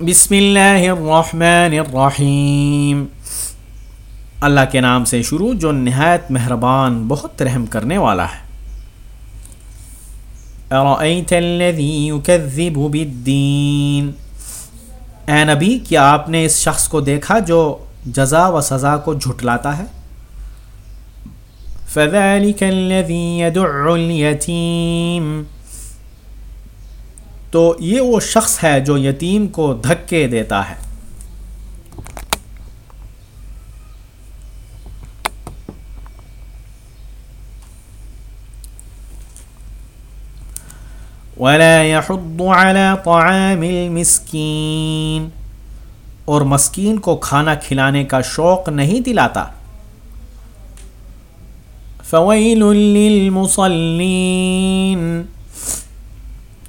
بسم اللہ الرحمن الرحیم۔ اللہ کے نام سے شروع، جو نہایت مہربان، بہت رحم کرنے والا ہے۔ ارأیت الذی یکذب بالدین۔ اے نبی، کیا آپ نے اس شخص کو دیکھا جو جزا و سزا کو جھٹلاتا ہے؟ فذلك الذي يدع اليتیم تو یہ وہ شخص ہے جو یتیم کو دھکے دیتا ہے۔ ولا يحض على طعام المسكين۔ اور مسکین کو کھانا کھلانے کا شوق نہیں دلاتا۔ فویل للمصلین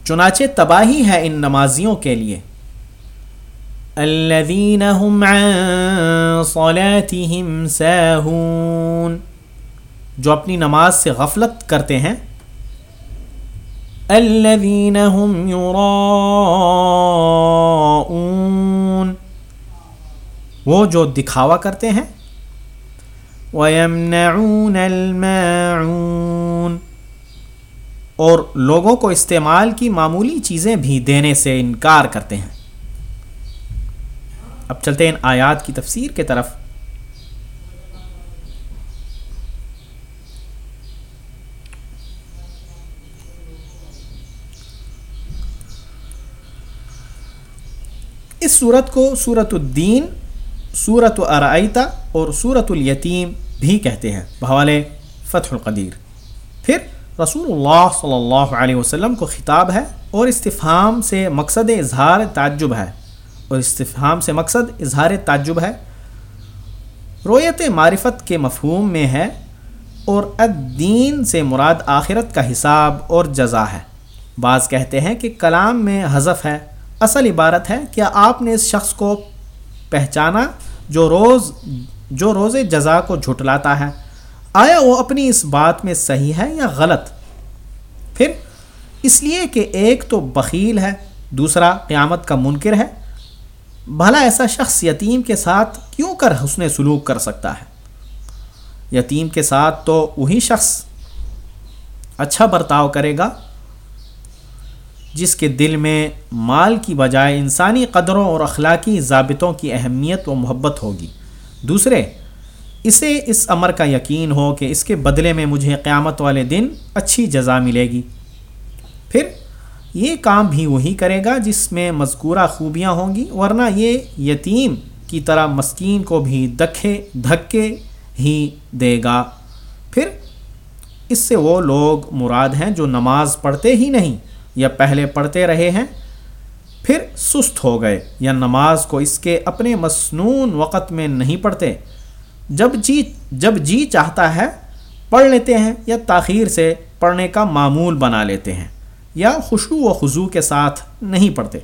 چنانچہ تباہی ہے ان نمازیوں کے لیے۔ الذين هم عن صلاتهم ساهون جو اپنی نماز سے غفلت کرتے ہیں۔ الذين هم يراءون وہ جو دکھاوا کرتے ہیں۔ وَيَمْنَعُونَ الْمَاعُونَ۔ اور لوگوں کو استعمال کی معمولی چیزیں بھی دینے سے انکار کرتے ہیں۔ اب چلتے ہیں ان آیات کی تفسیر کے طرف۔ اس صورت کو صورت الدین صورت ارائیتا اور صورت الیتیم بھی کہتے ہیں۔ بحوالے فتح القدیر۔ پھر رسول اللہ صلی اللہ علیہ وسلم کو خطاب ہے اور استفہام سے مقصد اظہار تعجب ہے۔ اور استفہام سے مقصد اظہار تعجب ہے۔ رویت معرفت کے مفہوم میں ہے اور الدین سے مراد آخرت کا حساب اور جزا ہے۔ بعض کہتے ہیں کہ کلام میں حذف ہے۔ اصل عبارت ہے، کیا آپ نے اس شخص کو پہچانا جو روز جو روز جزا کو جھٹلاتا ہے؟ آیا وہ اپنی اس بات میں صحیح ہے یا غلط؟ پھر اس لیے کہ ایک تو بخیل ہے، دوسرا قیامت کا منکر ہے۔ بھلا ایسا شخص یتیم کے ساتھ کیوں کر حسن سلوک کر سکتا ہے؟ یتیم کے ساتھ تو وہی شخص اچھا برتاؤ کرے گا، جس کے دل میں مال کی بجائے انسانی قدروں اور اخلاقی ضابطوں کی اہمیت و محبت ہوگی۔ دوسرے اسے اس امر کا یقین ہو کہ اس کے بدلے میں مجھے قیامت والے دن اچھی جزا ملے گی۔ پھر یہ کام بھی وہی کرے گا جس میں مذکورہ خوبیاں ہوں گی، ورنہ یہ یتیم کی طرح مسکین کو بھی دکھے، دھکے ہی دے گا۔ پھر اس سے وہ لوگ مراد ہیں جو نماز پڑھتے ہی نہیں یا پہلے پڑھتے رہے ہیں، پھر سست ہو گئے یا نماز کو اس کے اپنے مصنون وقت میں نہیں پڑھتے۔ جب جی جب جی چاہتا ہے، پڑھ لیتے ہیں یا تاخیر سے پڑھنے کا معمول بنا لیتے ہیں، یا خوشو و خضو کے ساتھ نہیں پڑھتے۔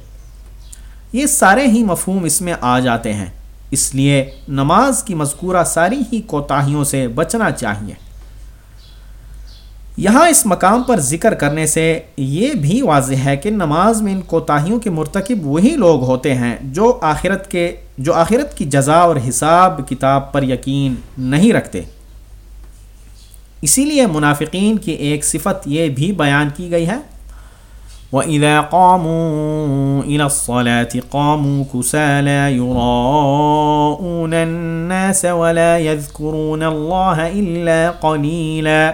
یہ سارے ہی مفہوم اس میں آ جاتے ہیں۔ اس لیے نماز کی مذکورہ ساری ہی کوتاہیوں سے بچنا چاہیے۔ یہاں اس مقام پر ذکر کرنے سے یہ بھی واضح ہے کہ نماز میں ان کوتاہیوں کے مرتکب وہی لوگ ہوتے ہیں جو آخرت کے، جو آخرت کی جزا اور حساب کتاب پر یقین نہیں رکھتے۔ اسی لیے منافقین کی ایک صفت یہ بھی بیان کی گئی ہے۔ وَإِذَا قَامُوا إِلَى الصَّلَاةِ قَامُوا كُسَالَى يُرَاءُونَ النَّاسَ وَلَا يَذْكُرُونَ اللَّهَ إِلَّا قَلِيلًا۔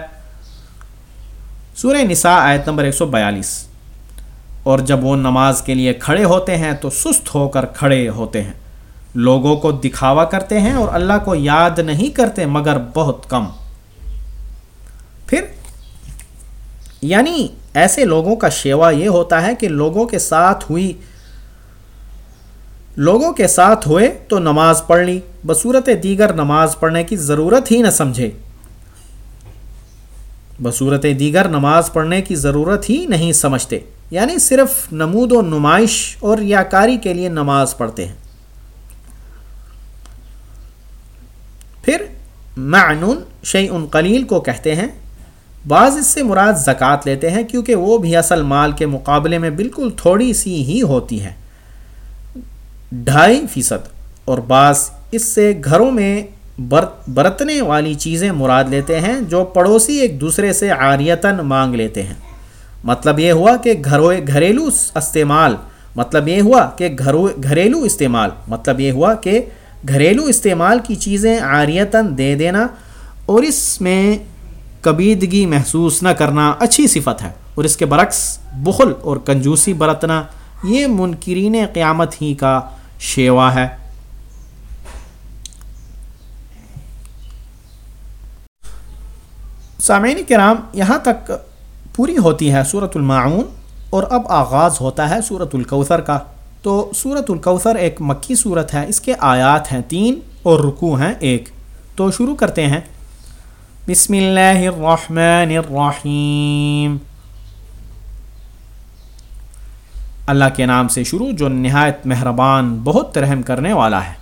سورہ نساء آیت نمبر 142 اور جب وہ نماز کے لیے کھڑے ہوتے ہیں تو سست ہو کر کھڑے ہوتے ہیں۔ لوگوں کو دکھاوا کرتے ہیں اور اللہ کو یاد نہیں کرتے مگر بہت کم۔ پھر یعنی ایسے لوگوں کا شیوا یہ ہوتا ہے کہ لوگوں کے ساتھ ہوئی، لوگوں کے ساتھ ہوئے تو نماز پڑھ لی، بصورت دیگر نماز پڑھنے کی ضرورت ہی نہ سمجھے۔ بصورت دیگر نماز پڑھنے کی ضرورت ہی نہیں سمجھتے۔ یعنی صرف نمود و نمائش اور ریاکاری کے لیے نماز پڑھتے ہیں۔ پھر معنون شعی ان قلیل کو کہتے ہیں۔ بعض اس سے مراد زکوٰۃ لیتے ہیں کیونکہ وہ بھی اصل مال کے مقابلے میں بالکل تھوڑی سی ہی ہوتی ہے۔ ڈھائی فیصد اور بعض اس سے گھروں میں برتنے والی چیزیں مراد لیتے ہیں جو پڑوسی ایک دوسرے سے عاریتاً مانگ لیتے ہیں۔ مطلب یہ ہوا کہ گھریلو استعمال مطلب یہ ہوا کہ گھریلو استعمال مطلب یہ ہوا کہ گھریلو استعمال کی چیزیں عاریتاً دے دینا اور اس میں کبیدگی محسوس نہ کرنا اچھی صفت ہے۔ اور اس کے برعکس بخل اور کنجوسی برتنا، یہ منکرین قیامت ہی کا شیوا ہے۔ سامعین کرام، یہاں تک پوری ہوتی ہے صورت المعون اور اب آغاز ہوتا ہے صورت الکوثر کا۔ تو صورت الکوثر ایک مکی صورت ہے، اس کے آیات ہیں تین اور رکو ہیں ایک۔ تو شروع کرتے ہیں۔ بسم اللہ الرحمن الرحیم۔ اللہ کے نام سے شروع، جو نہایت مہربان، بہت رحم کرنے والا ہے۔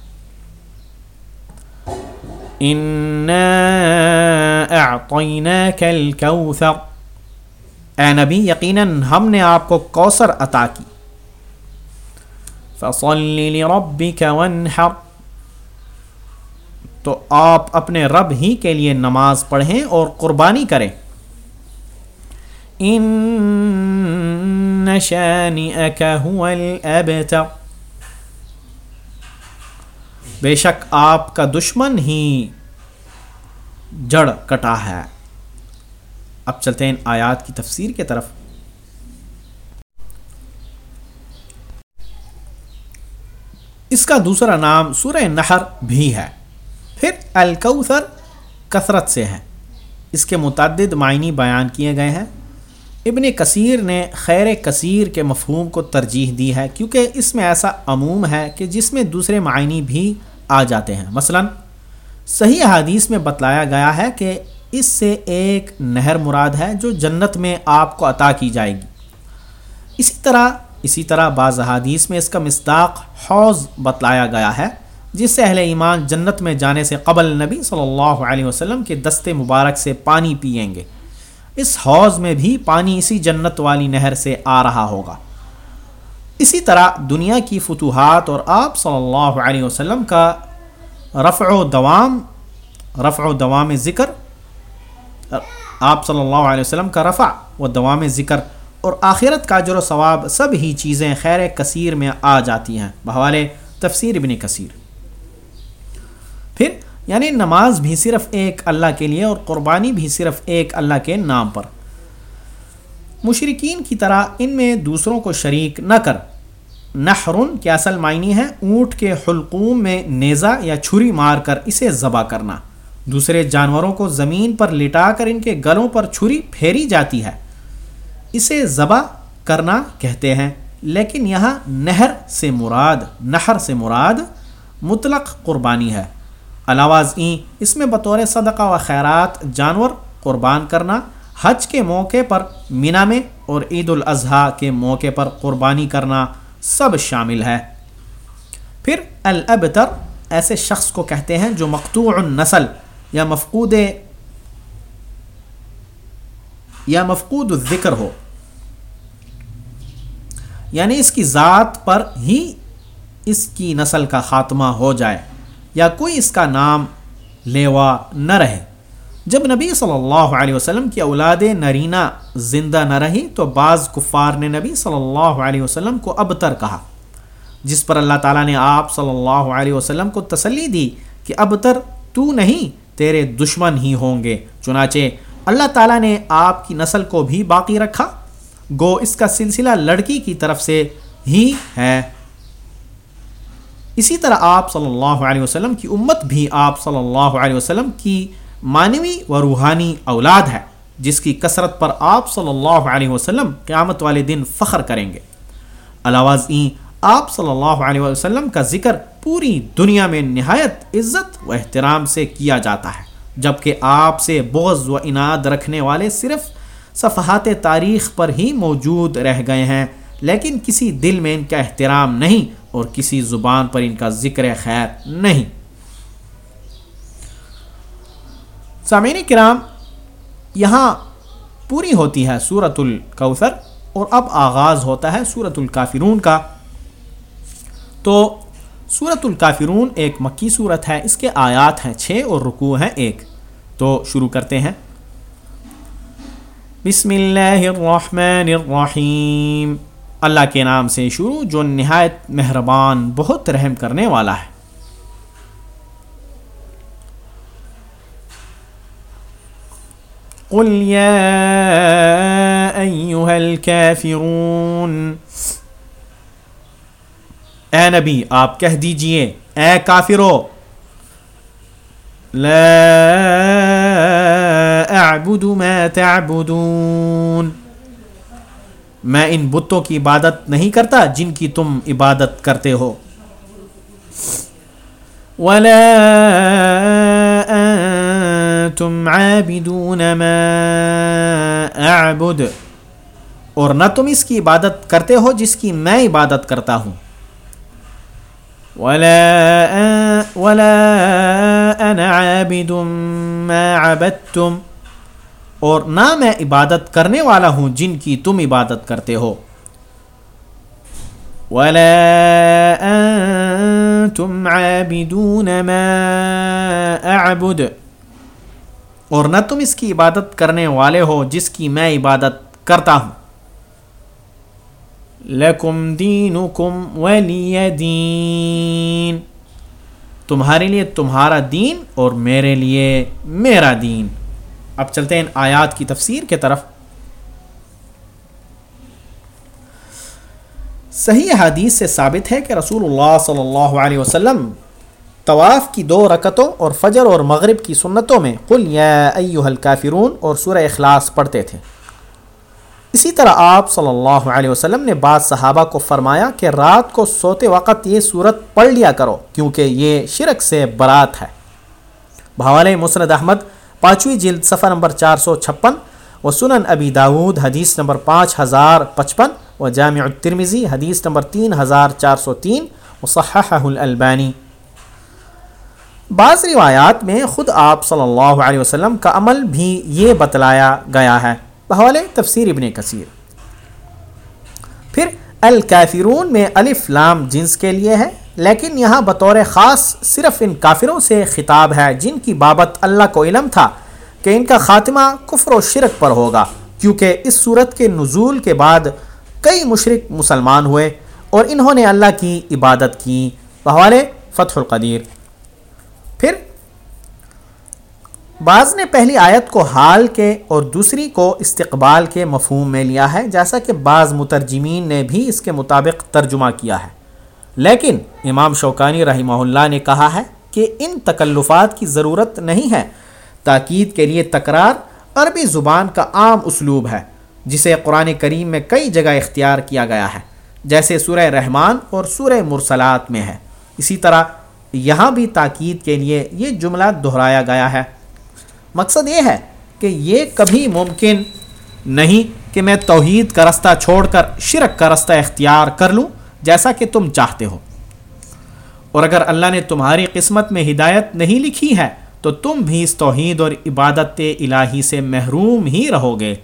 اے نبی، یقیناً ہم نے آپ کو کوثر عطا کی۔ تو آپ اپنے رب ہی کے لیے نماز پڑھیں اور قربانی کریں۔ ان شانئك هو الابتر۔ بے شک آپ کا دشمن ہی جڑ کٹا ہے۔ اب چلتے ہیں آیات کی تفسیر کے طرف۔ اس کا دوسرا نام سورہ نہر بھی ہے۔ پھر الکوثر کثرت سے ہے۔ اس کے متعدد معنی بیان کیے گئے ہیں۔ ابن کثیر نے خیر کثیر کے مفہوم کو ترجیح دی ہے، کیونکہ اس میں ایسا عموم ہے کہ جس میں دوسرے معنی بھی آ جاتے ہیں۔ مثلا صحیح حدیث میں بتلایا گیا ہے کہ اس سے ایک نہر مراد ہے جو جنت میں آپ کو عطا کی جائے گی۔ اسی طرح اسی طرح بعض حادیث میں اس کا مصداق حوض بتلایا گیا ہے، جس سے اہل ایمان جنت میں جانے سے قبل نبی صلی اللہ علیہ وسلم کے دستے مبارک سے پانی پئیں گے۔ اس حوض میں بھی پانی اسی جنت والی نہر سے آ رہا ہوگا۔ اسی طرح دنیا کی فتوحات اور آپ صلی اللہ علیہ وسلم کا رفع و دوام، رفع و دوام ذکر، آپ صلی اللہ علیہ وسلم کا رفع و دوام ذکر، اور آخرت کا جر و ثواب، سب ہی چیزیں خیر کثیر میں آ جاتی ہیں۔ بحوالے تفسیر ابن کثیر۔ پھر یعنی نماز بھی صرف ایک اللہ کے لیے اور قربانی بھی صرف ایک اللہ کے نام پر۔ مشرقین کی طرح ان میں دوسروں کو شریک نہ کر۔ نحرن کے اصل معنی ہے اونٹ کے حلقوم میں نیزا یا چھری مار کر اسے ذبح کرنا۔ دوسرے جانوروں کو زمین پر لٹا کر ان کے گلوں پر چھری پھیری جاتی ہے۔ اسے ذبح کرنا کہتے ہیں، لیکن یہاں نہر سے مراد، نہر سے مراد مطلق قربانی ہے۔ علاوہ ازیں، اس میں بطور صدقہ و خیرات جانور قربان کرنا حج کے موقع پر مینا میں اور عید الاضحیٰ کے موقع پر قربانی کرنا سب شامل ہے۔ پھر الابتر ایسے شخص کو کہتے ہیں جو مقتوع النسل یا مفقود یا مفقود الذکر ہو۔ یعنی اس کی ذات پر ہی اس کی نسل کا خاتمہ ہو جائے یا کوئی اس کا نام لیوا نہ رہے۔ جب نبی صلی اللہ علیہ وسلم کی اولاد نرینہ زندہ نہ رہی تو بعض کفار نے نبی صلی اللہ علیہ وسلم کو ابتر کہا، جس پر اللہ تعالیٰ نے آپ صلی اللہ علیہ وسلم کو تسلی دی کہ ابتر تو نہیں، تیرے دشمن ہی ہوں گے۔ چنانچہ اللہ تعالیٰ نے آپ کی نسل کو بھی باقی رکھا۔ گو، اس کا سلسلہ لڑکی کی طرف سے ہی ہے۔ اسی طرح آپ صلی اللہ علیہ وسلم کی امت بھی آپ صلی اللہ علیہ وسلم کی معنوی و روحانی اولاد ہے، جس کی کثرت پر آپ صلی اللہ علیہ وسلم قیامت والے دن فخر کریں گے۔ علاوہ آپ صلی اللہ علیہ وسلم کا ذکر پوری دنیا میں نہایت عزت و احترام سے کیا جاتا ہے، جبکہ آپ سے بغض و اناد رکھنے والے صرف صفحات تاریخ پر ہی موجود رہ گئے ہیں، لیکن کسی دل میں ان کا احترام نہیں اور کسی زبان پر ان کا ذکر خیر نہیں۔ سامعین کرام، یہاں پوری ہوتی ہے سورت الکوثر اور اب آغاز ہوتا ہے سورت الکافرون کا۔ تو صورت الکافرون ایک مکی صورت ہے، اس کے آیات ہیں چھ اور رکوع ہیں ایک۔ تو شروع کرتے ہیں۔ بسم اللہ الرحمن الرحیم۔ اللہ کے نام سے شروع، جو نہایت مہربان، بہت رحم کرنے والا ہے۔ قل یا ایوہ الكافرون اے نبی، آپ کہہ دیجیے، اے کافرو، لا اعبد ما تعبدون۔ میں ان بتوں کی عبادت نہیں کرتا جن کی تم عبادت کرتے ہو۔ ولا انتم عابدون ما اعبد اور نہ تم اس کی عبادت کرتے ہو جس کی میں عبادت کرتا ہوں۔ ولا ولا انا عابد ما عبدتم۔ اور نہ میں عبادت کرنے والا ہوں جن کی تم عبادت کرتے ہو۔ ولا انتم عابدون ما اعبد اور نہ تم اس کی عبادت کرنے والے ہو جس کی میں عبادت کرتا ہوں۔ لکم دینکم ولی دین۔ تمہارے لیے تمہارا دین اور میرے لیے میرا دین۔ اب چلتے ہیں ان آیات کی تفسیر کے طرف۔ صحیح حدیث سے ثابت ہے کہ رسول اللہ صلی اللہ علیہ وسلم طواف کی دو رکتوں اور فجر اور مغرب کی سنتوں میں قل یا ایوہ الکافرون اور سورہ اخلاص پڑھتے تھے۔ اسی طرح آپ صلی اللہ علیہ وسلم نے بعض صحابہ کو فرمایا کہ رات کو سوتے وقت یہ صورت پڑھ لیا کرو کیونکہ یہ شرک سے برات ہے۔ بھوال مسند احمد، پانچویں جلد، صفحہ نمبر چار سو چھپن، و سنن ابی داود حدیث نمبر پانچ ہزار پچپن، و جامع الترمزی حدیث نمبر تین ہزار چار سو تین، و صححہ الالبانی۔ بعض روایات میں خود آپ صلی اللہ علیہ وسلم کا عمل بھی یہ بتلایا گیا ہے۔ بحوالے تفسیر ابن کثیر۔ پھر الکافرون میں الف لام جنس کے لیے ہے، لیکن یہاں بطور خاص صرف ان کافروں سے خطاب ہے جن کی بابت اللہ کو علم تھا کہ ان کا خاتمہ کفر و شرک پر ہوگا، کیونکہ اس صورت کے نزول کے بعد کئی مشرق مسلمان ہوئے اور انہوں نے اللہ کی عبادت کی۔ بحوالے فتح القدیر۔ پھر بعض نے پہلی آیت کو حال کے اور دوسری کو استقبال کے مفہوم میں لیا ہے، جیسا کہ بعض مترجمین نے بھی اس کے مطابق ترجمہ کیا ہے۔ لیکن امام شوکانی رحمہ اللہ نے کہا ہے کہ ان تکلفات کی ضرورت نہیں ہے۔ تاکید کے لیے تکرار عربی زبان کا عام اسلوب ہے، جسے قرآن کریم میں کئی جگہ اختیار کیا گیا ہے، جیسے سورہ رحمان اور سورہ مرسلات میں ہے۔ اسی طرح یہاں بھی تاکید کے لیے یہ جملہ دہرایا گیا ہے۔ مقصد یہ ہے کہ یہ کبھی ممکن نہیں کہ میں توحید کا رستہ چھوڑ کر شرک کا رستہ اختیار کر لوں جیسا کہ تم چاہتے ہو۔ اور اگر اللہ نے تمہاری قسمت میں ہدایت نہیں لکھی ہے تو تم بھی اس توحید اور عبادت الہی سے محروم ہی رہو گے۔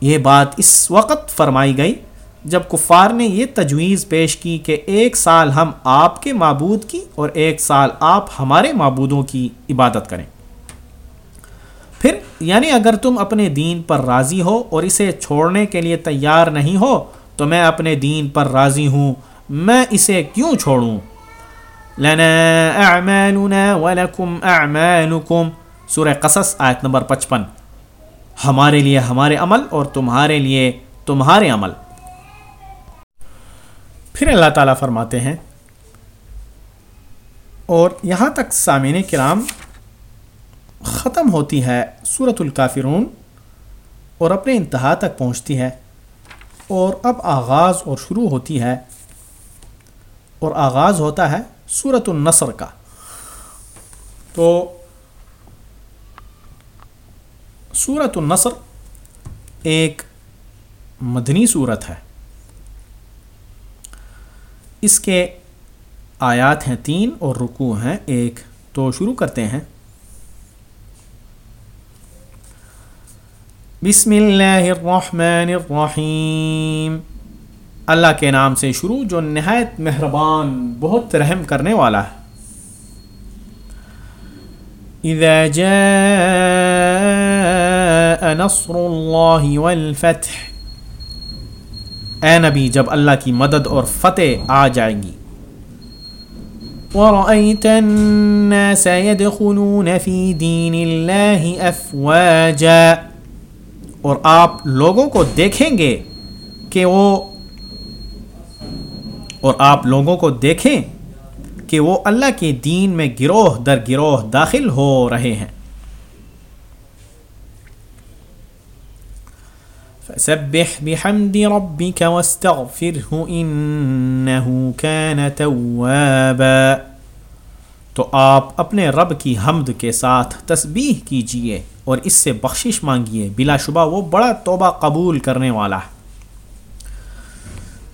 یہ بات اس وقت فرمائی گئی جب کفار نے یہ تجویز پیش کی کہ ایک سال ہم آپ کے معبود کی اور ایک سال آپ ہمارے معبودوں کی عبادت کریں۔ پھر یعنی اگر تم اپنے دین پر راضی ہو اور اسے چھوڑنے کے لیے تیار نہیں ہو، تو میں اپنے دین پر راضی ہوں۔ میں اسے کیوں چھوڑوں؟ لنا اعمالنا ولکم اعمالکم۔ سورہ قصص آیت نمبر پچپن۔ ہمارے لیے ہمارے عمل اور تمہارے لیے تمہارے عمل۔ پھر اللہ تعالیٰ فرماتے ہیں، اور یہاں تک سامعین کرام ختم ہوتی ہے صورت الکافرون اور اپنے انتہا تک پہنچتی ہے، اور اب آغاز اور شروع ہوتی ہے، اور آغاز ہوتا ہے صورت النصر کا۔ تو صورت النصر ایک مدنی صورت ہے۔ اس کے آیات ہیں تین اور رکوع ہیں۔ ایک تو شروع کرتے ہیں۔ بسم اللہ الرحمن الرحیم۔ اللہ کے نام سے شروع، جو نہایت مہربان، بہت رحم کرنے والا ہے۔ اذا جاء نصر اللہ والفتح اے نبی، جب اللہ کی مدد اور فتح آ جائے گی۔ وَرَأَيْتَ النَّاسَ يَدْخُلُونَ فِي دِينِ اللَّهِ أَفْوَاجًا۔ اور آپ لوگوں کو دیکھیں گے کہ وہ، اور آپ لوگوں کو دیکھیں کہ وہ اللہ کے دین میں گروہ در گروہ داخل ہو رہے ہیں۔ فسبح بحمد ربك واستغفره انه كان توابا. تو آپ اپنے رب کی حمد کے ساتھ تسبیح کیجیے اور اس سے بخشش مانگیے بلا شبہ وہ بڑا توبہ قبول کرنے والا. ہے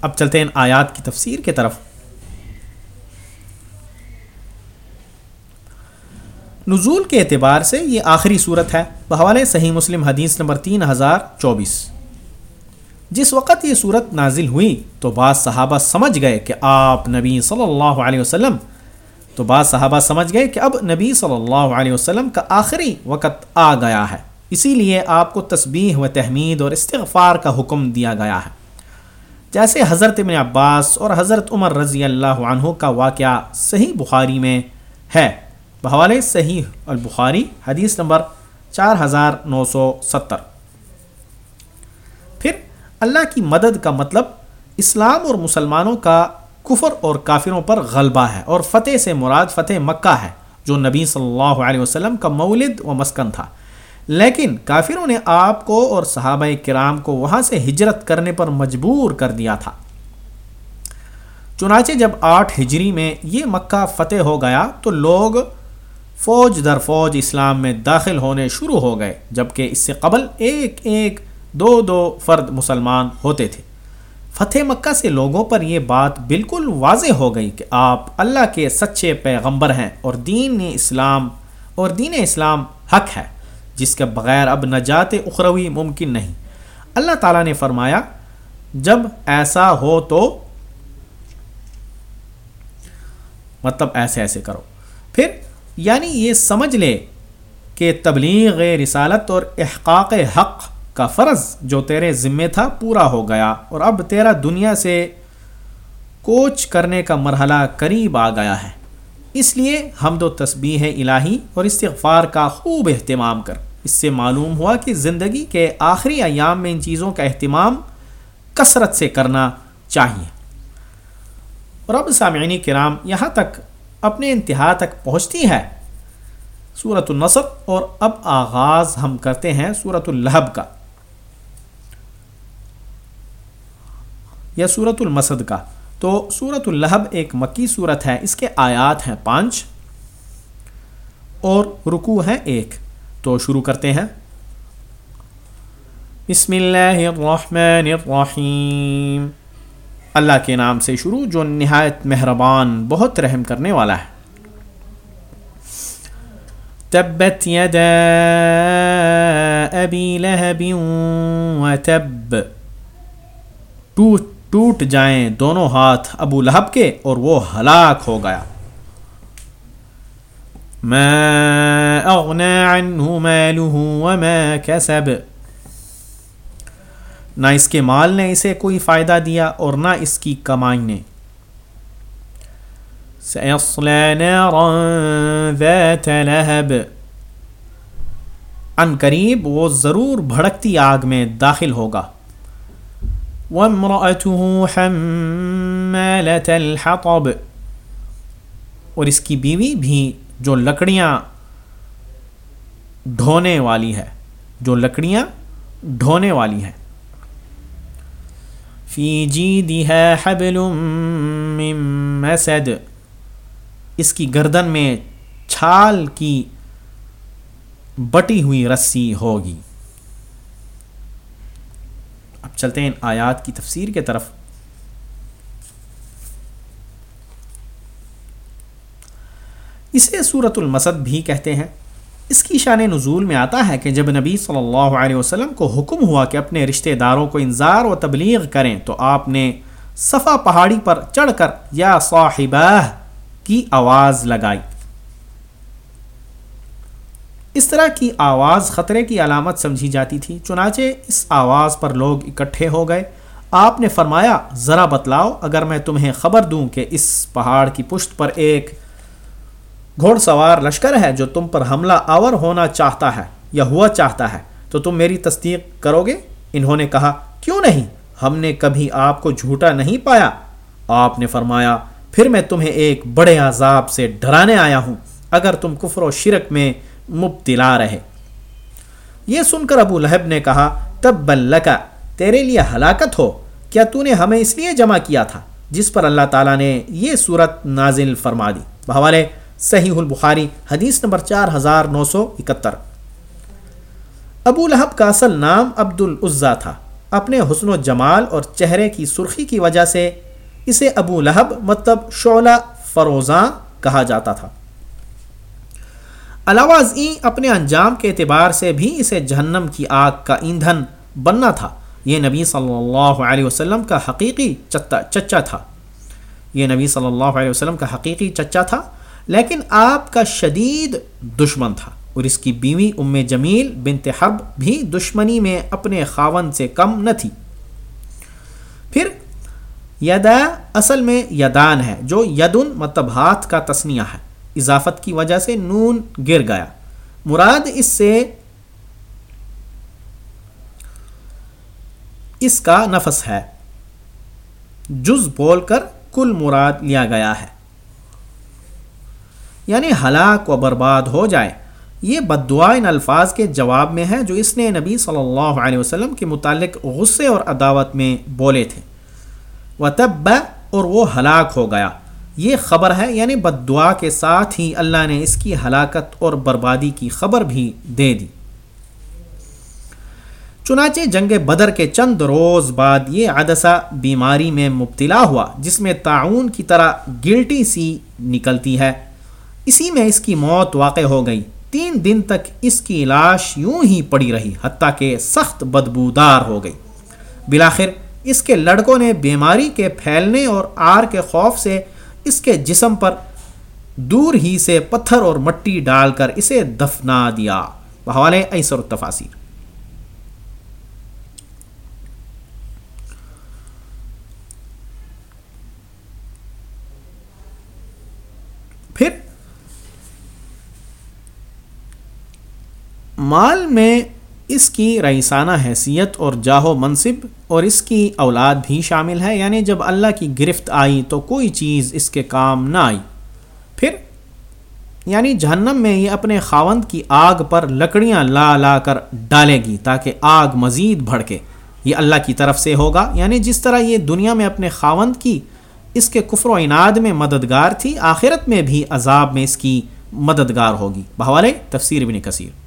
اب چلتے ہیں آیات کی تفسیر کے طرف. نزول کے اعتبار سے یہ آخری صورت ہے. بحوالے صحیح مسلم حدیث نمبر تین ہزار چوبیس. جس وقت یہ صورت نازل ہوئی تو بعض صحابہ سمجھ گئے کہ آپ نبی صلی اللہ علیہ وسلم تو بعض صحابہ سمجھ گئے کہ اب نبی صلی اللہ علیہ وسلم کا آخری وقت آ گیا ہے۔ اسی لیے آپ کو تسبیح و تحمید اور استغفار کا حکم دیا گیا ہے۔ جیسے حضرت ابن عباس اور حضرت عمر رضی اللہ عنہ کا واقعہ صحیح بخاری میں ہے۔ بحوالے صحیح البخاری، حدیث نمبر چار ہزار نو سو ستر۔ اللہ کی مدد کا مطلب اسلام اور مسلمانوں کا کفر اور کافروں پر غلبہ ہے اور فتح سے مراد فتح مکہ ہے، جو نبی صلی اللہ علیہ وسلم کا مولد و مسکن تھا۔ لیکن کافروں نے آپ کو اور صحابہ کرام کو وہاں سے ہجرت کرنے پر مجبور کر دیا تھا۔ چنانچہ جب آٹھ ہجری میں یہ مکہ فتح ہو گیا تو لوگ فوج در فوج اسلام میں داخل ہونے شروع ہو گئے، جبکہ اس سے قبل ایک ایک دو دو فرد مسلمان ہوتے تھے۔ فتح مکہ سے لوگوں پر یہ بات بالکل واضح ہو گئی کہ آپ اللہ کے سچے پیغمبر ہیں اور دین اسلام اور دین اسلام حق ہے، جس کے بغیر اب نجات اخروی ممکن نہیں۔ اللہ تعالیٰ نے فرمایا، جب ایسا ہو تو مطلب ایسے ایسے کرو۔ پھر یعنی یہ سمجھ لے کہ تبلیغ رسالت اور احقاق حق کا فرض جو تیرے ذمے تھا پورا ہو گیا اور اب تیرا دنیا سے کوچ کرنے کا مرحلہ قریب آ گیا ہے۔ اس لیے حمد و تسبیح الہی اور استغفار کا خوب اہتمام کر۔ اس سے معلوم ہوا کہ زندگی کے آخری ایام میں ان چیزوں کا اہتمام کثرت سے کرنا چاہیے۔ اور اب سامعینی کرام، یہاں تک اپنے انتہا تک پہنچتی ہے صورت النصر اور اب آغاز ہم کرتے ہیں صورت الحب کا۔ یا صورت المسد کا۔ تو صورت الحب ایک مکی صورت ہے، اس کے آیات ہیں پانچ اور رکو ہیں ایک۔ تو شروع کرتے ہیں۔ بسم اللہ الرحمن الرحیم۔ اللہ کے نام سے شروع، جو نہایت مہربان، بہت رحم کرنے والا ہے۔ تبت یدا ابی لہب و تب۔ ٹوٹ ٹوٹ جائیں دونوں ہاتھ ابو لہب کے اور وہ ہلاک ہو گیا۔ ما اغنى عنه ماله وما كسب۔ نہ اس کے مال نے اسے کوئی فائدہ دیا اور نہ اس کی کمائی نے۔ نارا ذات لهب۔ ان قریب وہ ضرور بھڑکتی آگ میں داخل ہوگا۔ وامرأته حمالة الحطب. اور اس کی بیوی بھی جو لکڑیاں ڈھونے والی ہے، جو لکڑیاں ڈھونے والی ہیں۔ فی جی حبل من مسد۔ اس کی گردن میں چھال کی بٹی ہوئی رسی ہوگی۔ اب چلتے ہیں ان آیات کی تفسیر کے طرف۔ اسے صورت المسد بھی کہتے ہیں۔ اس کی شان نزول میں آتا ہے کہ جب نبی صلی اللہ علیہ وسلم کو حکم ہوا کہ اپنے رشتہ داروں کو انظار و تبلیغ کریں، تو آپ نے صفا پہاڑی پر چڑھ کر یا صاحبہ کی آواز لگائی۔ اس طرح کی آواز خطرے کی علامت سمجھی جاتی تھی، چنانچہ اس آواز پر لوگ اکٹھے ہو گئے۔ آپ نے فرمایا، ذرا بتلاؤ، اگر میں تمہیں خبر دوں کہ اس پہاڑ کی پشت پر ایک گھوڑ سوار لشکر ہے جو تم پر حملہ آور ہونا چاہتا ہے یا ہوا چاہتا ہے، تو تم میری تصدیق کرو گے؟ انہوں نے کہا، کیوں نہیں؟ ہم نے کبھی آپ کو جھوٹا نہیں پایا۔ آپ نے فرمایا، پھر میں تمہیں ایک بڑے عذاب سے ڈرانے آیا ہوں۔ اگر تم کفر و شرک میں مبتلا رہے۔ یہ سن کر ابو لہب نے کہا تب بلکا تیرے لیے ہلاکت ہو۔ کیا تو نے ہمیں اس لیے جمع کیا تھا جس پر اللہ تعالیٰ نے یہ صورت نازل فرما دی؟ بحوالے صحیح البخاری، حدیث نمبر چار ہزار نو سو اکہتر۔ ابو لہب کا اصل نام عبد العزا تھا۔ اپنے حسن و جمال اور چہرے کی سرخی کی وجہ سے اسے ابو لہب مطلب شعلہ فروزاں کہا جاتا تھا۔ علاوہ ازیں اپنے انجام کے اعتبار سے بھی اسے جہنم کی آگ کا ایندھن بننا تھا۔ یہ نبی صلی اللہ علیہ وسلم کا حقیقی چچا تھا۔ یہ نبی صلی اللہ علیہ وسلم کا حقیقی چچا تھا، لیکن آپ کا شدید دشمن تھا۔ اور اس کی بیوی ام جمیل بنت حرب بھی دشمنی میں اپنے خاون سے کم نہ تھی۔ پھر یدا، اصل میں یدان ہے، جو یدن مطلب ہاتھ کا تسنیہ ہے۔ اضافت کی وجہ سے نون گر گیا۔ مراد اس سے اس کا نفس ہے۔ جز بول کر کل مراد لیا گیا ہے۔ یعنی ہلاک و برباد ہو جائے۔ یہ بد دعا ان الفاظ کے جواب میں ہے جو اس نے نبی صلی اللہ علیہ وسلم کے متعلق غصے اور عداوت میں بولے تھے۔ و تب اور وہ ہلاک ہو گیا۔ یہ خبر ہے یعنی بد دعا کے ساتھ ہی اللہ نے اس کی ہلاکت اور بربادی کی خبر بھی دے دی۔ چنانچہ جنگ بدر کے چند روز بعد یہ عدسہ بیماری میں مبتلا ہوا، جس میں تعاون کی طرح گلٹی سی نکلتی ہے۔ اسی میں اس کی موت واقع ہو گئی۔ تین دن تک اس کی لاش یوں ہی پڑی رہی، حتیٰ کہ سخت بدبودار ہو گئی۔ بلاخر اس کے لڑکوں نے بیماری کے پھیلنے اور آر کے خوف سے اس کے جسم پر دور ہی سے پتھر اور مٹی ڈال کر اسے دفنا دیا۔ بحوالے ایسر تفاصیر پھر مال میں اس کی رئیسانہ حیثیت اور جاہو منصب اور اس کی اولاد بھی شامل ہے یعنی جب اللہ کی گرفت آئی تو کوئی چیز اس کے کام نہ آئی۔ پھر یعنی جہنم میں یہ اپنے خاوند کی آگ پر لکڑیاں لا لا کر ڈالے گی تاکہ آگ مزید بھڑکے۔ یہ اللہ کی طرف سے ہوگا۔ یعنی جس طرح یہ دنیا میں اپنے خاوند کی اس کے کفر و عناد میں مددگار تھی، آخرت میں بھی عذاب میں اس کی مددگار ہوگی۔ بہوالے، تفسیر بن کثیر۔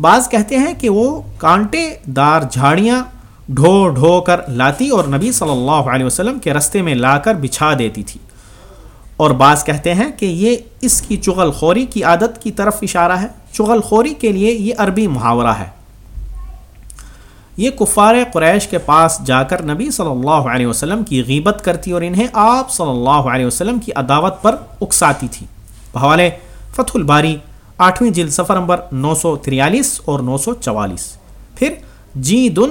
بعض کہتے ہیں کہ وہ کانٹے دار جھاڑیاں ڈھو ڈھو کر لاتی اور نبی صلی اللہ علیہ وسلم کے رستے میں لا کر بچھا دیتی تھی۔ اور بعض کہتے ہیں کہ یہ اس کی چغل خوری کی عادت کی طرف اشارہ ہے۔ چغل خوری کے لیے یہ عربی محاورہ ہے۔ یہ کفار قریش کے پاس جا کر نبی صلی اللہ علیہ وسلم کی غیبت کرتی اور انہیں آپ صلی اللہ علیہ وسلم کی عداوت پر اکساتی تھی۔ بحوالے فتح الباری، آٹھویں جلد سفر نمبر نو سو تریالیس اور نو سو چوالیس۔ پھر جی دن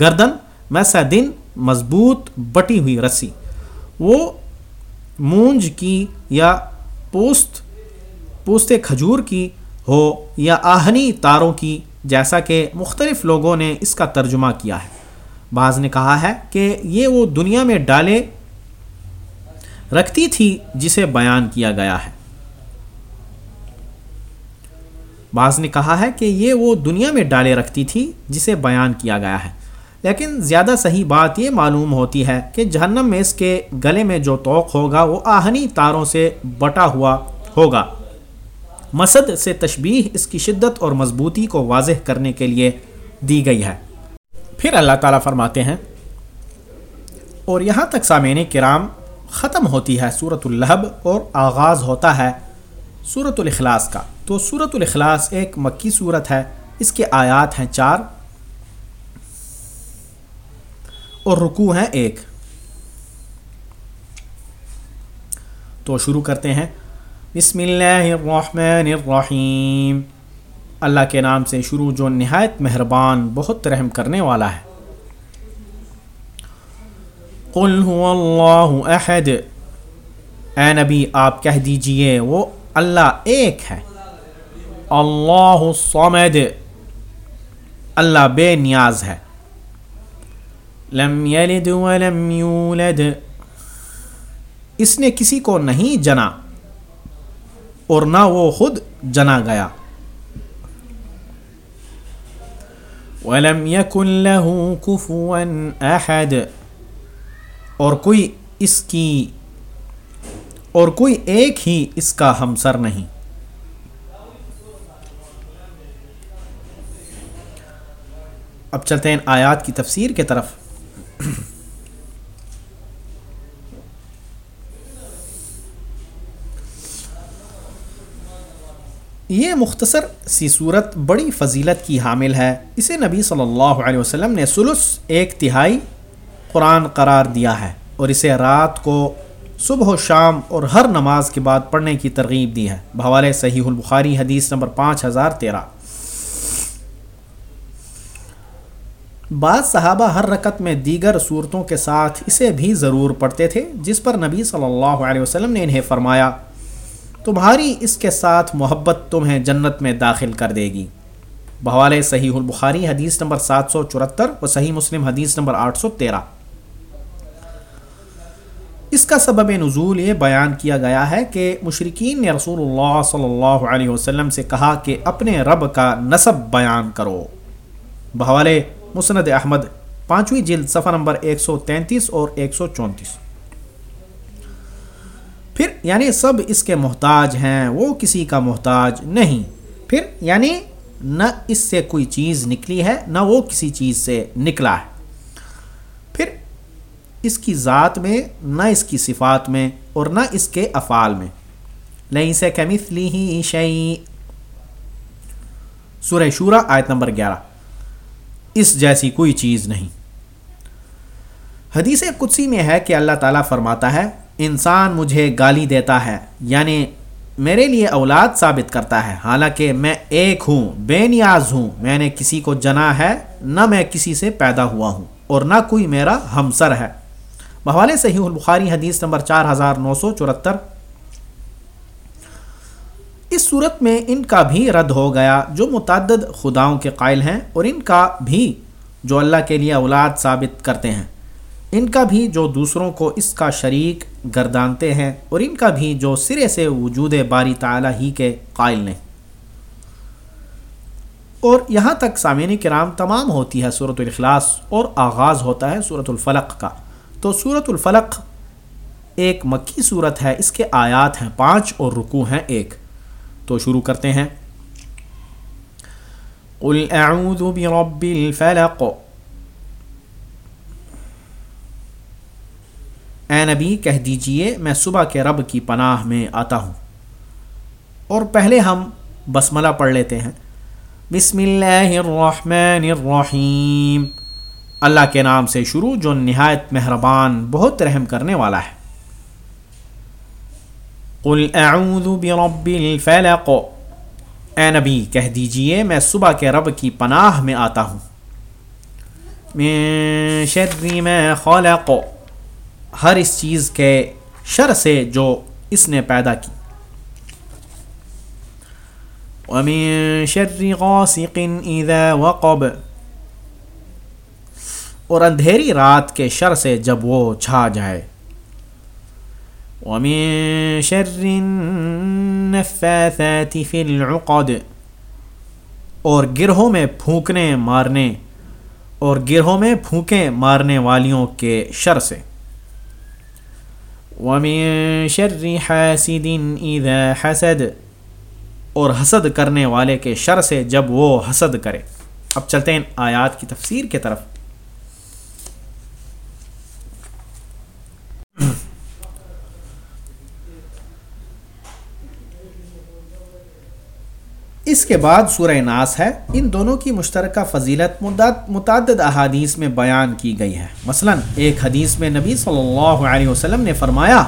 گردن میسا دن مضبوط بٹی ہوئی رسی۔ وہ مونج کی یا پوست پوست کھجور کی ہو یا آہنی تاروں کی، جیسا کہ مختلف لوگوں نے اس کا ترجمہ کیا ہے۔ بعض نے کہا ہے کہ یہ وہ دنیا میں ڈالے رکھتی تھی جسے بیان کیا گیا ہے۔ بعض نے کہا ہے کہ یہ وہ دنیا میں ڈالے رکھتی تھی جسے بیان کیا گیا ہے۔ لیکن زیادہ صحیح بات یہ معلوم ہوتی ہے کہ جہنم میں اس کے گلے میں جو توق ہوگا وہ آہنی تاروں سے بٹا ہوا ہوگا۔ مسد سے تشبیح اس کی شدت اور مضبوطی کو واضح کرنے کے لیے دی گئی ہے۔ پھر اللہ تعالیٰ فرماتے ہیں، اور یہاں تک سامعین کرام ختم ہوتی ہے صورت الحب اور آغاز ہوتا ہے صورت الاخلاص کا۔ تو صورت الاخلاص ایک مکی صورت ہے، اس کے آیات ہیں چار۔ اور رکوع ہیں ایک۔ تو شروع کرتے ہیں۔ بسم اللہ الرحمن الرحیم۔ اللہ کے نام سے شروع جو نہایت مہربان، بہت رحم کرنے والا ہے۔ قل هو اللہ احد۔ اے نبی، آپ کہہ دیجیے، وہ اللہ ایک ہے۔ اللہ الصمد۔ اللہ بے نیاز ہے۔ لم یلد ولم یولد اس نے کسی کو نہیں جنا اور نہ وہ خود جنا گیا۔ ولم يكن له كفوا احد اور کوئی اس کی، اور کوئی ایک ہی اس کا ہمسر نہیں۔ اب چلتے ہیں آیات کی تفسیر کی طرف۔ یہ مختصر سی صورت بڑی فضیلت کی حامل ہے۔ اسے نبی صلی اللہ علیہ وسلم نے سلس ایک تہائی قرآن قرار دیا ہے اور اسے رات کو صبح و شام اور ہر نماز کے بعد پڑھنے کی ترغیب دی ہے۔ بحوالے صحیح البخاری حدیث نمبر پانچ ہزار تیرہ۔ بعض صحابہ ہر رکت میں دیگر صورتوں کے ساتھ اسے بھی ضرور پڑھتے تھے، جس پر نبی صلی اللہ علیہ وسلم نے انہیں فرمایا۔ تمہاری اس کے ساتھ محبت تمہیں جنت میں داخل کر دے گی۔ بحوالے صحیح البخاری حدیث نمبر سات سو چورہتر و صحیح مسلم حدیث نمبر آٹھ سو تیرہ۔ اس کا سبب نزول یہ بیان کیا گیا ہے کہ مشرقین نے رسول اللہ صلی اللہ علیہ وسلم سے کہا کہ اپنے رب کا نصب بیان کرو۔ بحوالے مسند احمد پانچویں جلد صفحہ نمبر ایک سو تینتیس اور ایک سو چونتیس۔ پھر یعنی سب اس کے محتاج ہیں، وہ کسی کا محتاج نہیں۔ پھر یعنی نہ اس سے کوئی چیز نکلی ہے، نہ وہ کسی چیز سے نکلا ہے۔ پھر اس کی ذات میں، نہ اس کی صفات میں اور نہ اس کے افعال میں۔ نہیں سے کیمسلی ہی شعی سورہ شورہ آیت نمبر گیارہ۔ اس جیسی کوئی چیز نہیں۔ حدیث قدسی میں ہے کہ اللہ تعالیٰ فرماتا ہے انسان مجھے گالی دیتا ہے یعنی میرے لیے اولاد ثابت کرتا ہے۔ حالانکہ میں ایک ہوں، بے نیاز ہوں۔ میں نے کسی کو جنا ہے، نہ میں کسی سے پیدا ہوا ہوں، اور نہ کوئی میرا ہمسر ہے۔ بحوالے صحیح البخاری حدیث نمبر چار ہزار نو سو چورہتر اس صورت میں ان کا بھی رد ہو گیا، جو متعدد خداؤں کے قائل ہیں، اور ان کا بھی، جو اللہ کے لیے اولاد ثابت کرتے ہیں۔ ان کا بھی جو دوسروں کو اس کا شریک گردانتے ہیں اور ان کا بھی جو سرے سے وجود باری تعالیٰ ہی کے قائل نہیں۔ اور یہاں تک سامعین کرام تمام ہوتی ہے صورت الاخلاص اور آغاز ہوتا ہے صورت الفلق کا۔ تو صورت الفلق ایک مکی صورت ہے، اس کے آیات ہیں پانچ اور رکو ہیں ایک۔ تو شروع کرتے ہیں۔ قل اعوذ برب الفلق اے نبی، کہہ دیجیے میں صبح کے رب کی پناہ میں آتا ہوں۔ اور پہلے ہم بسملہ پڑھ لیتے ہیں۔ بسم اللہ الرحمن الرحیم۔ اللہ کے نام سے شروع، جو نہایت مہربان، بہت رحم کرنے والا ہے۔ قل اعوذ برب الفلق۔ اے نبی، کہہ دیجیے میں صبح کے رب کی پناہ میں آتا ہوں۔ من شر ما خلق۔ ہر اس چیز کے شر سے جو اس نے پیدا کی۔ ومن شر غاسق اذا وقب۔ اور اندھیری رات کے شر سے جب وہ چھا جائے۔ ومن شر النفاثات في العقد۔ اور گرہوں میں پھونکنے مارنے اور گرہوں میں پھونکے مارنے والیوں کے شر سے۔ ومن شر حاسد اذا حسد۔ اور حسد کرنے والے کے شر سے جب وہ حسد کرے۔ اب چلتے ہیں آیات کی تفسیر کی طرف۔ اس کے بعد سورہ ناس ہے، ان دونوں کی مشترکہ فضیلت متعدد احادیث میں بیان کی گئی ہے۔ مثلا، ایک حدیث میں نبی صلی اللہ علیہ وسلم نے فرمایا،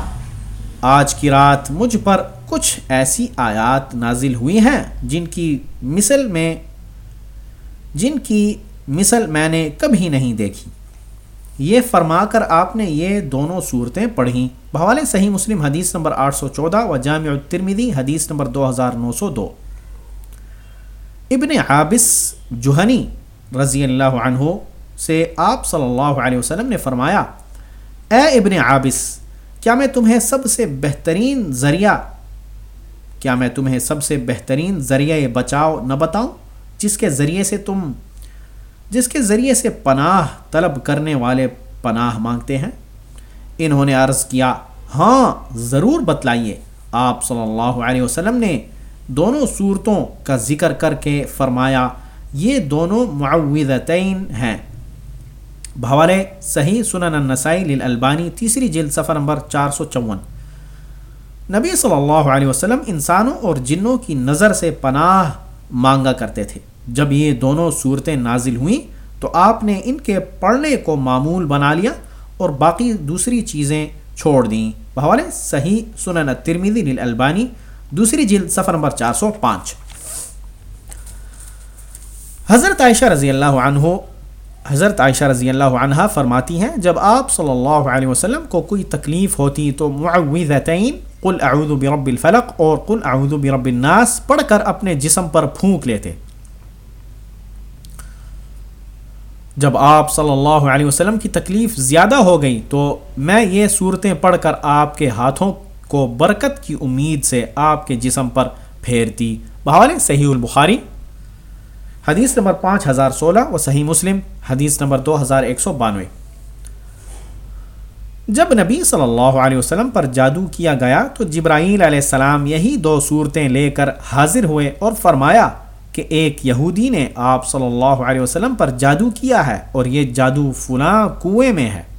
آج کی رات مجھ پر کچھ ایسی آیات نازل ہوئی ہیں جن کی مثل میں جن کی مثل میں نے کبھی نہیں دیکھی۔ یہ فرما کر آپ نے یہ دونوں صورتیں پڑھیں۔ بحوالے صحیح مسلم، حدیث نمبر 814 و جامع الترمیدی حدیث نمبر 2902 ابن عابس جوہنی رضی اللہ عنہ سے آپ صلی اللہ علیہ وسلم نے فرمایا، اے ابن عابس، کیا میں تمہیں سب سے بہترین ذریعہ، کیا میں تمہیں سب سے بہترین ذریعہ بچاؤ نہ بتاؤں، جس کے ذریعے سے تم، جس کے ذریعے سے پناہ طلب کرنے والے پناہ مانگتے ہیں؟ انہوں نے عرض کیا ہاں ضرور بتلائیے۔ آپ صلی اللہ علیہ وسلم نے دونوں صورتوں کا ذکر کر کے فرمایا، یہ دونوں معوذتین ہیں۔ بھوالے صحیح سنن النسائی للالبانی، تیسری جلد صفحہ نمبر چار سو چون۔ نبی صلی اللہ علیہ وسلم انسانوں اور جنوں کی نظر سے پناہ مانگا کرتے تھے۔ جب یہ دونوں صورتیں نازل ہوئیں، تو آپ نے ان کے پڑھنے کو معمول بنا لیا اور باقی دوسری چیزیں چھوڑ دیں۔ بحوالے صحیح سنن ترمیدی للالبانی دوسری جلد سفر نمبر چار سو پانچ۔ حضرت عائشہ رضی اللہ عنہ، حضرت عائشہ رضی اللہ عنہ فرماتی ہیں، جب آپ صلی اللہ علیہ وسلم کو کوئی تکلیف ہوتی تو معوذتین، قل اعوذ برب الفلق اور قل اعوذ برب الناس پڑھ کر اپنے جسم پر پھونک لیتے۔ جب آپ صلی اللہ علیہ وسلم کی تکلیف زیادہ ہو گئی تو میں یہ صورتیں پڑھ کر آپ کے ہاتھوں کو برکت کی امید سے آپ کے جسم پر پھیرتی۔ بحال صحیح البخاری۔ حدیث نمبر پانچ ہزار سولہ و صحیح مسلم۔ حدیث نمبر دو ہزار ایک سو بانوے۔ جب نبی صلی اللہ علیہ وسلم پر جادو کیا گیا تو جبرائیل علیہ السلام یہی دو صورتیں لے کر حاضر ہوئے اور فرمایا کہ ایک یہودی نے آپ صلی اللہ علیہ وسلم پر جادو کیا ہے اور یہ جادو فلاں کنویں میں ہے۔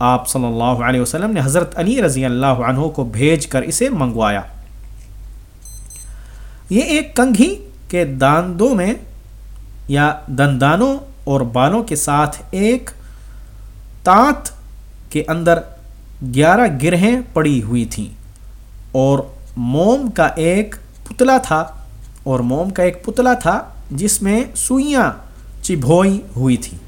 آپ صلی اللہ علیہ وسلم نے حضرت علی رضی اللہ عنہ کو بھیج کر اسے منگوایا۔ یہ ایک کنگھی کے داندوں میں یا دندانوں اور بالوں کے ساتھ ایک تانت کے اندر گیارہ گرہیں پڑی ہوئی تھیں اور موم کا ایک پتلا تھا اور موم کا ایک پتلا تھا جس میں سوئیاں چبھوئی ہوئی تھیں۔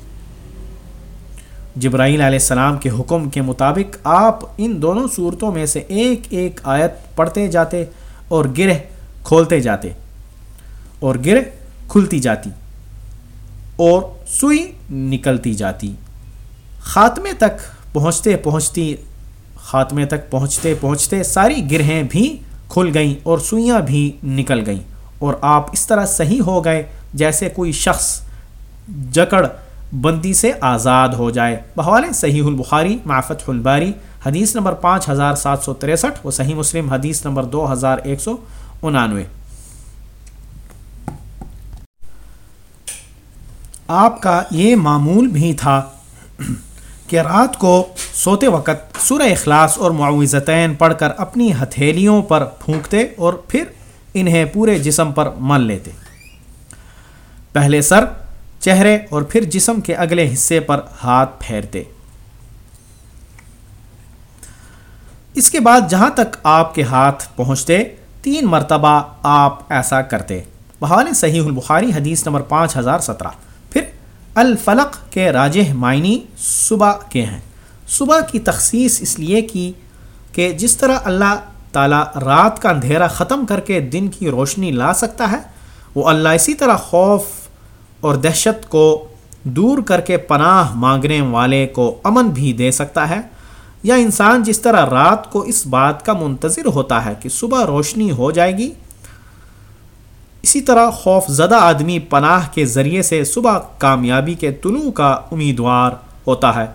جبرائیل علیہ السلام کے حکم کے مطابق آپ ان دونوں صورتوں میں سے ایک ایک آیت پڑھتے جاتے اور گرہ کھولتے جاتے اور گرہ کھلتی جاتی اور سوئی نکلتی جاتی۔ خاتمے تک پہنچتے پہنچتی، خاتمے تک پہنچتے پہنچتے ساری گرہیں بھی کھل گئیں اور سوئیاں بھی نکل گئیں اور آپ اس طرح صحیح ہو گئے جیسے کوئی شخص جکڑ بندی سے آزاد ہو جائے۔ بحوالے صحیح البخاری، معفت الباری، حدیث نمبر پانچ ہزار سات سو تریسٹھ و صحیح مسلم، حدیث نمبر دو ہزار ایک سو انانوے۔ آپ کا یہ معمول بھی تھا کہ رات کو سوتے وقت سورہ اخلاص اور معاوضتین پڑھ کر اپنی ہتھیلیوں پر پھونکتے اور پھر انہیں پورے جسم پر مل لیتے۔ پہلے سر چہرے اور پھر جسم کے اگلے حصے پر ہاتھ پھیرتے۔ اس کے بعد جہاں تک آپ کے ہاتھ پہنچتے، تین مرتبہ آپ ایسا کرتے۔ بحال صحیح البخاری حدیث نمبر پانچ ہزار سترہ۔ پھر الفلق کے راجہ معنی صبح کے ہیں۔ صبح کی تخصیص اس لیے کی کہ جس طرح اللہ تعالیٰ رات کا اندھیرا ختم کر کے دن کی روشنی لا سکتا ہے، وہ اللہ اسی طرح خوف اور دہشت کو دور کر کے پناہ مانگنے والے کو امن بھی دے سکتا ہے۔ یا انسان جس طرح رات کو اس بات کا منتظر ہوتا ہے کہ صبح روشنی ہو جائے گی، اسی طرح خوف زدہ آدمی پناہ کے ذریعے سے صبح کامیابی کے طلوع کا امیدوار ہوتا ہے۔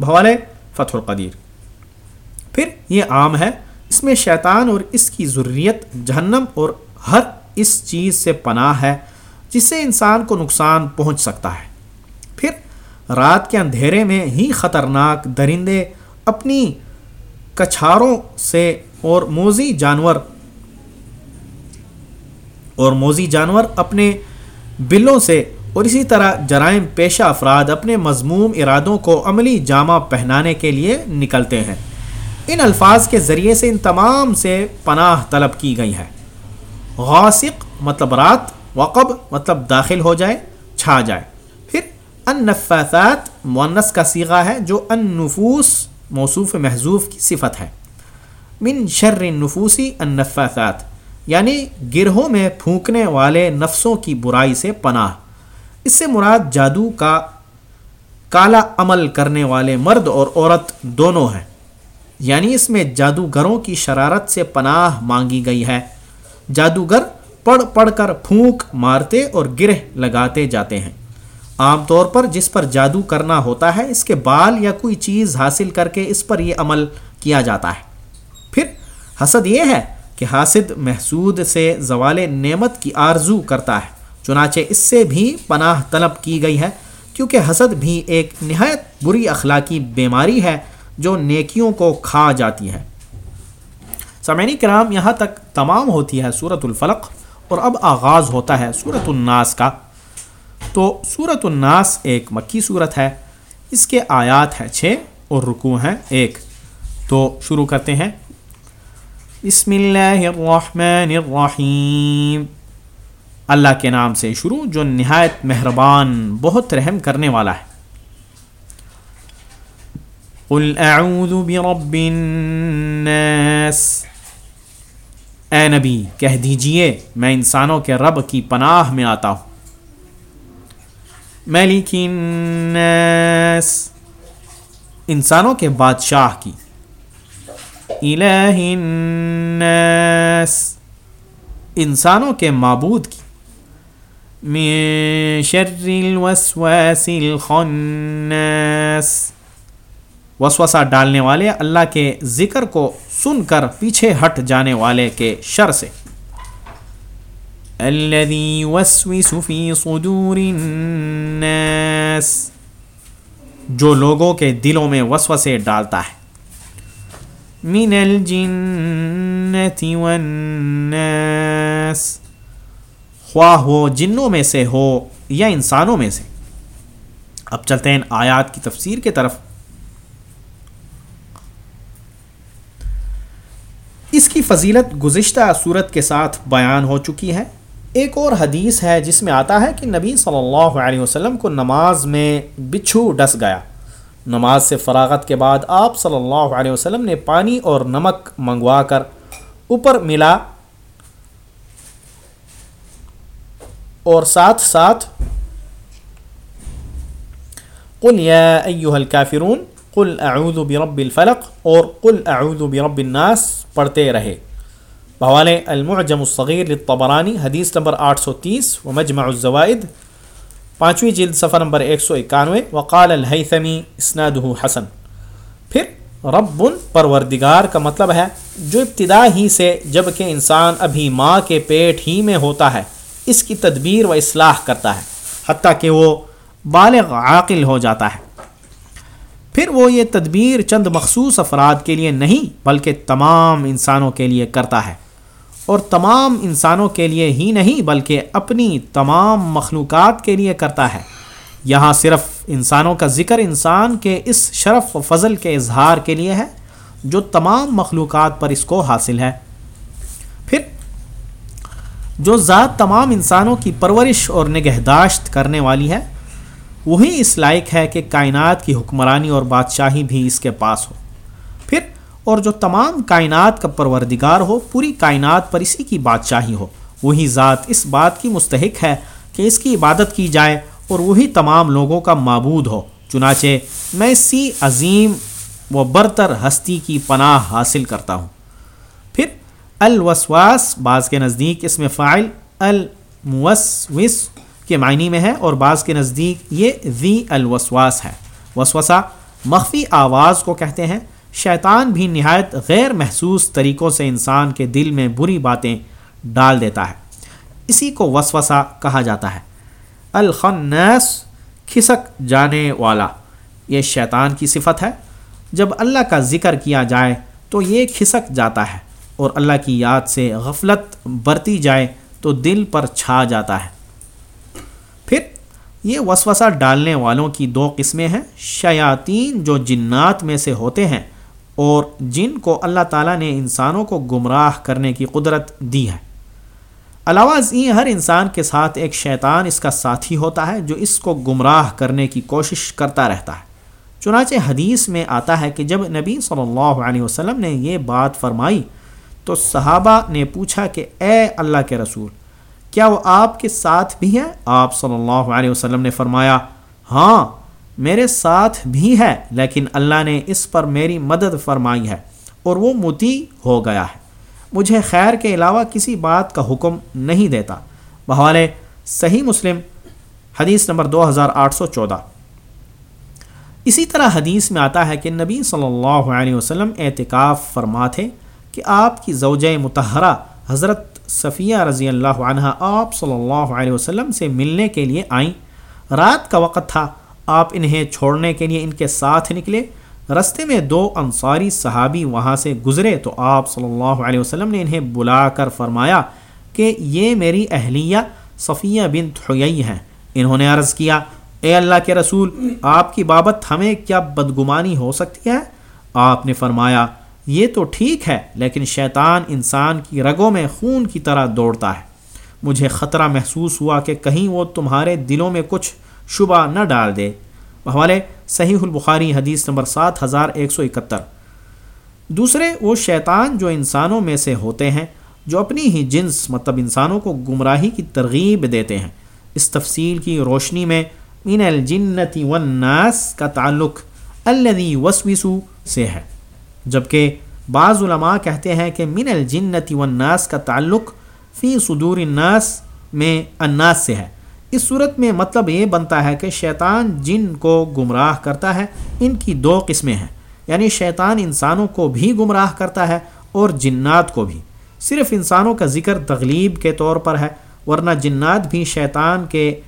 بھوالے فتح القدیر۔ پھر یہ عام ہے، اس میں شیطان اور اس کی ضروریت جہنم اور ہر اس چیز سے پناہ ہے جس سے انسان کو نقصان پہنچ سکتا ہے۔ پھر رات کے اندھیرے میں ہی خطرناک درندے اپنی کچھاروں سے اور موزی جانور اور موزی جانور اپنے بلوں سے اور اسی طرح جرائم پیشہ افراد اپنے مضموم ارادوں کو عملی جامہ پہنانے کے لیے نکلتے ہیں۔ ان الفاظ کے ذریعے سے ان تمام سے پناہ طلب کی گئی ہے۔ غاسق مطلب رات، وقب مطلب داخل ہو جائے، چھا جائے۔ پھر ان نفاثات مونس کا سیغہ ہے جو ان نفوس موصوف محضوف کی صفت ہے۔ من شر نفوسی ان یعنی گرہوں میں پھونکنے والے نفسوں کی برائی سے پناہ۔ اس سے مراد جادو کا کالا عمل کرنے والے مرد اور عورت دونوں ہیں۔ یعنی اس میں جادوگروں کی شرارت سے پناہ مانگی گئی ہے۔ جادوگر پڑھ پڑھ کر پھونک مارتے اور گرہ لگاتے جاتے ہیں۔ عام طور پر جس پر جادو کرنا ہوتا ہے، اس کے بال یا کوئی چیز حاصل کر کے اس پر یہ عمل کیا جاتا ہے۔ پھر حسد یہ ہے کہ حاسد محسود سے زوال نعمت کی آرزو کرتا ہے، چنانچہ اس سے بھی پناہ طلب کی گئی ہے۔ کیونکہ حسد بھی ایک نہایت بری اخلاقی بیماری ہے جو نیکیوں کو کھا جاتی ہے۔ سمعینی کرام، یہاں تک تمام ہوتی ہے صورت الفلق اور اب آغاز ہوتا ہے صورت الناس کا۔ تو صورت الناس ایک مکی صورت ہے، اس کے آیات ہیں چھ اور رکو ہیں ایک۔ تو شروع کرتے ہیں۔ بسم اللہ الرحمن الرحیم۔ اللہ کے نام سے شروع، جو نہایت مہربان، بہت رحم کرنے والا ہے۔ قل اعوذ برب الناس۔ اے نبی، کہہ دیجیے، میں انسانوں کے رب کی پناہ میں آتا ہوں۔ ملک الناس، انسانوں کے بادشاہ کی۔ الہ الناس، انسانوں کے معبود کی۔ من شر الوسواس الخناس۔ وسوسہ ڈالنے والے اللہ کے ذکر کو سن کر پیچھے ہٹ جانے والے کے شر سے۔ الذي يوسوس في صدور الناس۔ جو لوگوں کے دلوں میں وسوسے ڈالتا ہے۔ من الجنة والناس۔ خواہ ہو جنوں میں سے ہو یا انسانوں میں سے۔ اب چلتے ہیں آیات کی تفسیر کے طرف۔ اس کی فضیلت گزشتہ صورت کے ساتھ بیان ہو چکی ہے۔ ایک اور حدیث ہے جس میں آتا ہے کہ نبی صلی اللہ علیہ وسلم کو نماز میں بچھو ڈس گیا۔ نماز سے فراغت کے بعد آپ صلی اللہ علیہ وسلم نے پانی اور نمک منگوا کر اوپر ملا اور ساتھ ساتھ قل یا ایوہ الکافرون قل اعوذ برب الفلق اور قل اعوذ برب الناس پڑھتے رہے۔ بحوالے المعجم الصغیر للطبرانی، حدیث نمبر 830 و مجمع الزوائد، پانچویں جلد، صفحہ نمبر 191 وقال الحیثمی، اسنادہ حسن۔ پھر، رب پروردگار کا مطلب ہے، جو ابتدا ہی سے جبکہ انسان ابھی ماں کے پیٹ ہی میں ہوتا ہے، اس کی تدبیر و اصلاح کرتا ہے، حتیٰ کہ وہ بالغ عاقل ہو جاتا ہے۔ پھر وہ یہ تدبیر چند مخصوص افراد کے لیے نہیں بلکہ تمام انسانوں کے لیے کرتا ہے۔ اور تمام انسانوں کے لیے ہی نہیں بلکہ اپنی تمام مخلوقات کے لیے کرتا ہے۔ یہاں صرف انسانوں کا ذکر انسان کے اس شرف و فضل کے اظہار کے لیے ہے جو تمام مخلوقات پر اس کو حاصل ہے۔ پھر جو ذات تمام انسانوں کی پرورش اور نگہداشت کرنے والی ہے وہی اس لائق ہے کہ کائنات کی حکمرانی اور بادشاہی بھی اس کے پاس ہو۔ پھر، اور جو تمام کائنات کا پروردگار ہو، پوری کائنات پر اسی کی بادشاہی ہو۔ وہی ذات اس بات کی مستحق ہے کہ اس کی عبادت کی جائے اور وہی تمام لوگوں کا معبود ہو۔ چنانچہ، میں اسی عظیم و برتر ہستی کی پناہ حاصل کرتا ہوں۔ پھر، الوسواس، بعض کے نزدیک اس میں فائل الموسوس کے معنی میں ہے اور بعض کے نزدیک یہ ذی الوسواس ہے۔ وسوسہ مخفی آواز کو کہتے ہیں۔ شیطان بھی نہایت غیر محسوس طریقوں سے انسان کے دل میں بری باتیں ڈال دیتا ہے۔ اسی کو وسوسہ کہا جاتا ہے۔ الخنس کھسک جانے والا۔ یہ شیطان کی صفت ہے۔ جب اللہ کا ذکر کیا جائے تو یہ کھسک جاتا ہے اور اللہ کی یاد سے غفلت برتی جائے تو دل پر چھا جاتا ہے۔ یہ وسوسہ ڈالنے والوں کی دو قسمیں ہیں، شیاطین جو جنات میں سے ہوتے ہیں اور جن کو اللہ تعالیٰ نے انسانوں کو گمراہ کرنے کی قدرت دی ہے۔ علاوہ ازیں ہر انسان کے ساتھ ایک شیطان اس کا ساتھی ہوتا ہے جو اس کو گمراہ کرنے کی کوشش کرتا رہتا ہے۔ چنانچہ حدیث میں آتا ہے کہ جب نبی صلی اللہ علیہ وسلم نے یہ بات فرمائی تو صحابہ نے پوچھا کہ اے اللہ کے رسول کیا وہ آپ کے ساتھ بھی ہیں؟ آپ صلی اللہ علیہ وسلم نے فرمایا ہاں میرے ساتھ بھی ہے، لیکن اللہ نے اس پر میری مدد فرمائی ہے اور وہ متی ہو گیا ہے۔ مجھے خیر کے علاوہ کسی بات کا حکم نہیں دیتا۔ بحوالے صحیح مسلم، حدیث نمبر دو ہزار آٹھ سو چودہ۔ اسی طرح حدیث میں آتا ہے کہ نبی صلی اللہ علیہ وسلم اعتکاف فرما تھے کہ آپ کی زوجہ متحرہ حضرت صفیہ رضی اللہ عنہ آپ صلی اللہ علیہ وسلم سے ملنے کے لیے آئیں۔ رات کا وقت تھا۔ آپ انہیں چھوڑنے کے لیے ان کے ساتھ نکلے۔ رستے میں دو انصاری صحابی وہاں سے گزرے تو آپ صلی اللہ علیہ وسلم نے انہیں بلا کر فرمایا کہ یہ میری اہلیہ صفیہ بن تھوئی ہیں۔ انہوں نے عرض کیا، اے اللہ کے رسول، آپ کی بابت ہمیں کیا بدگمانی ہو سکتی ہے؟ آپ نے فرمایا یہ تو ٹھیک ہے، لیکن شیطان انسان کی رگوں میں خون کی طرح دوڑتا ہے۔ مجھے خطرہ محسوس ہوا کہ کہیں وہ تمہارے دلوں میں کچھ شبہ نہ ڈال دے۔ حوالے صحیح البخاری حدیث نمبر سات ہزار ایک سو اکہتر۔ دوسرے، وہ شیطان جو انسانوں میں سے ہوتے ہیں، جو اپنی ہی جنس مطلب انسانوں کو گمراہی کی ترغیب دیتے ہیں۔ اس تفصیل کی روشنی میں من الجنتی والناس کا تعلق الذي وسوسو سے ہے۔ جبکہ بعض علماء کہتے ہیں کہ من الجنتی والناس کا تعلق فی صدور الناس میں الناس سے ہے۔ اس صورت میں مطلب یہ بنتا ہے کہ شیطان جن کو گمراہ کرتا ہے، ان کی دو قسمیں ہیں۔ یعنی شیطان انسانوں کو بھی گمراہ کرتا ہے اور جنات کو بھی۔ صرف انسانوں کا ذکر تغلیب کے طور پر ہے، ورنہ جنات بھی شیطان کے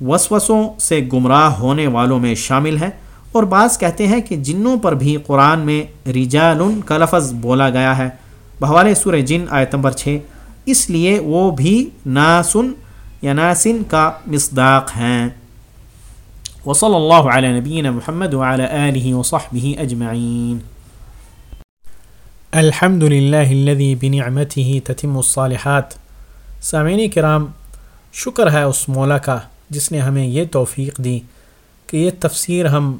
وسوسوں سے گمراہ ہونے والوں میں شامل ہیں۔ اور بعض کہتے ہیں کہ جنوں پر بھی قرآن میں رجال کا لفظ بولا گیا ہے۔ بحوالے سور جن آیت نمبر چھ، اس لیے وہ بھی ناسن یا ناسن کا مصداق ہیں۔ وصلی اللہ علیہ نبین محمد وعلى آلہ وصحبہ اجمعین۔ الحمد للہ الذي بنعمته تتم الصالحات۔ سامعین کرام، شکر ہے اس مولا کا جس نے ہمیں یہ توفیق دی کہ یہ تفسیر ہم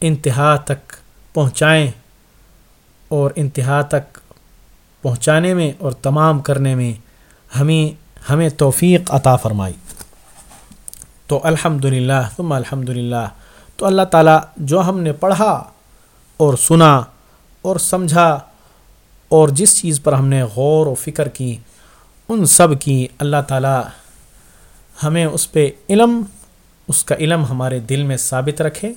انتہا تک پہنچائیں اور انتہا تک پہنچانے میں اور تمام کرنے میں ہمیں ہمیں توفیق عطا فرمائی۔ تو الحمد للہ تم الحمد للہ تو اللہ تعالیٰ جو ہم نے پڑھا اور سنا اور سمجھا اور جس چیز پر ہم نے غور و فکر کی، ان سب کی اللہ تعالیٰ ہمیں اس پہ علم، اس کا علم ہمارے دل میں ثابت رکھے۔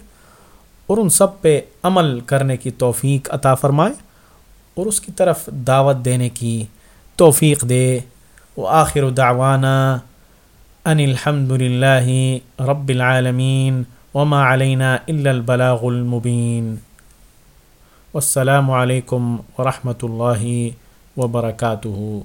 اور ان سب پہ عمل کرنے کی توفیق عطا فرمائے اور اس کی طرف دعوت دینے کی توفیق دے۔ وہ آخر دعوانا ان الحمد للہ رب العالمین وما علینہ الا البلاغ المبین۔ والسلام علیکم ورحمۃ اللہ وبرکاتہ۔